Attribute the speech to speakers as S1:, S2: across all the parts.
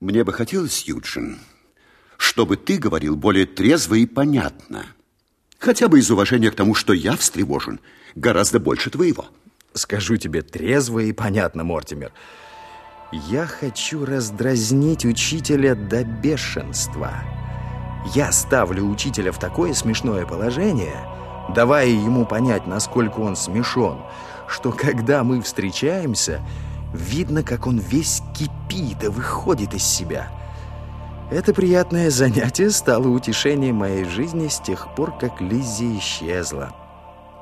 S1: Мне бы хотелось, Юджин, чтобы ты говорил более трезво и понятно. Хотя бы из уважения к тому, что я встревожен гораздо больше твоего.
S2: Скажу тебе трезво и понятно, Мортимер. Я хочу раздразнить учителя до бешенства. Я ставлю учителя в такое смешное положение, давая ему понять, насколько он смешон, что когда мы встречаемся, видно, как он весь кипит и выходит из себя. Это приятное занятие стало утешением моей жизни с тех пор, как Лиззи исчезла.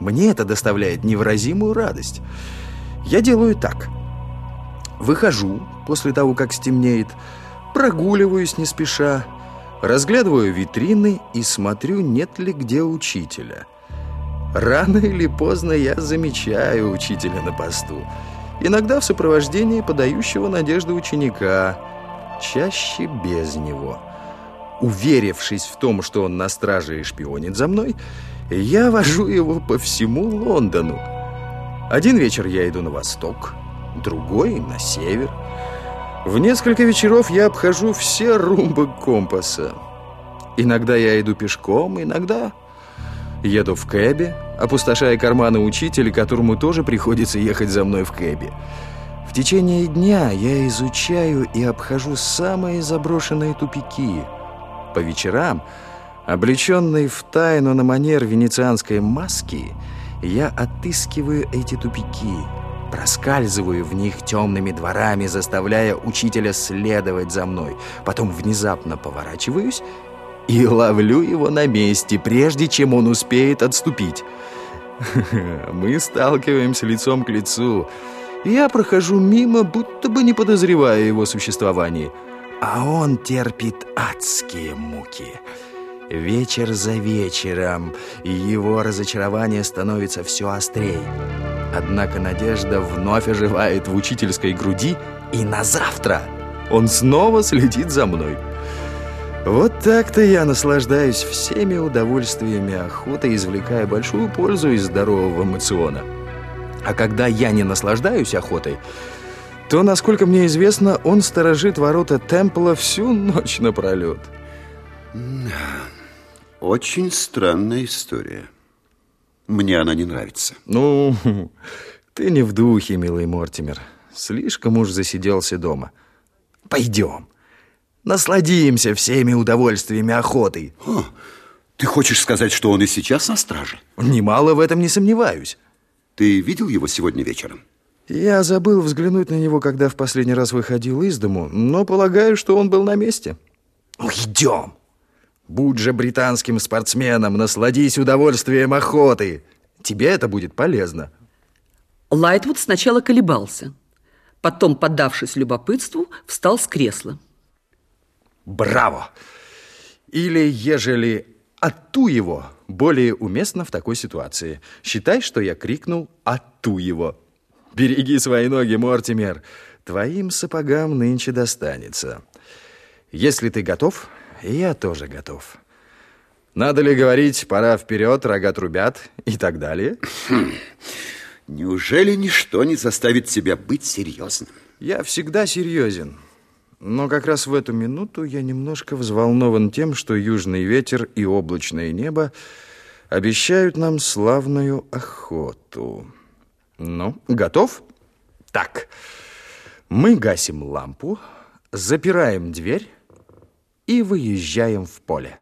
S2: Мне это доставляет невыразимую радость. Я делаю так. Выхожу после того, как стемнеет, прогуливаюсь не спеша, разглядываю витрины и смотрю, нет ли где учителя. Рано или поздно я замечаю учителя на посту. Иногда в сопровождении подающего надежды ученика, чаще без него. Уверившись в том, что он на страже и шпионит за мной, я вожу его по всему Лондону. Один вечер я иду на восток, другой на север. В несколько вечеров я обхожу все румбы компаса. Иногда я иду пешком, иногда еду в кэбе, опустошая карманы учителя, которому тоже приходится ехать за мной в кэбе. В течение дня я изучаю и обхожу самые заброшенные тупики. По вечерам, облеченный в тайну на манер венецианской маски, я отыскиваю эти тупики – проскальзываю в них темными дворами, заставляя учителя следовать за мной. Потом внезапно поворачиваюсь и ловлю его на месте, прежде чем он успеет отступить. Мы сталкиваемся лицом к лицу. Я прохожу мимо, будто бы не подозревая его существовании. А он терпит адские муки. Вечер за вечером, и его разочарование становится все острее. Однако надежда вновь оживает в учительской груди, и на завтра он снова следит за мной. Вот так-то я наслаждаюсь всеми удовольствиями охоты, извлекая большую пользу из здорового мациона. А когда я не наслаждаюсь охотой, то, насколько мне известно, он сторожит ворота Темпла всю ночь напролет.
S1: Очень странная история. Мне она не нравится.
S2: Ну, ты не в духе, милый Мортимер. Слишком уж засиделся дома. Пойдем. Насладимся всеми удовольствиями охоты.
S1: О, ты хочешь сказать, что он и сейчас на страже?
S2: Немало в этом не сомневаюсь.
S1: Ты видел его сегодня вечером?
S2: Я забыл взглянуть на него, когда в последний раз выходил из дому, но полагаю, что он был на месте. Идем. Будь же британским спортсменом, насладись удовольствием охоты. Тебе это будет полезно.
S3: Лайтвуд сначала колебался. Потом, поддавшись любопытству, встал с кресла.
S2: Браво! Или, ежели «Ату его» более уместно в такой ситуации. Считай, что я крикнул «Ату его». Береги свои ноги, Мортимер. Твоим сапогам нынче достанется. Если ты готов, я тоже готов. Надо ли говорить, пора вперед, рога трубят и так далее? Хм.
S1: Неужели ничто не заставит тебя быть серьезным?
S2: Я всегда серьезен. Но как раз в эту минуту я немножко взволнован тем, что южный ветер и облачное небо обещают нам славную охоту. Ну, готов? Так, мы гасим лампу, запираем дверь и выезжаем в поле.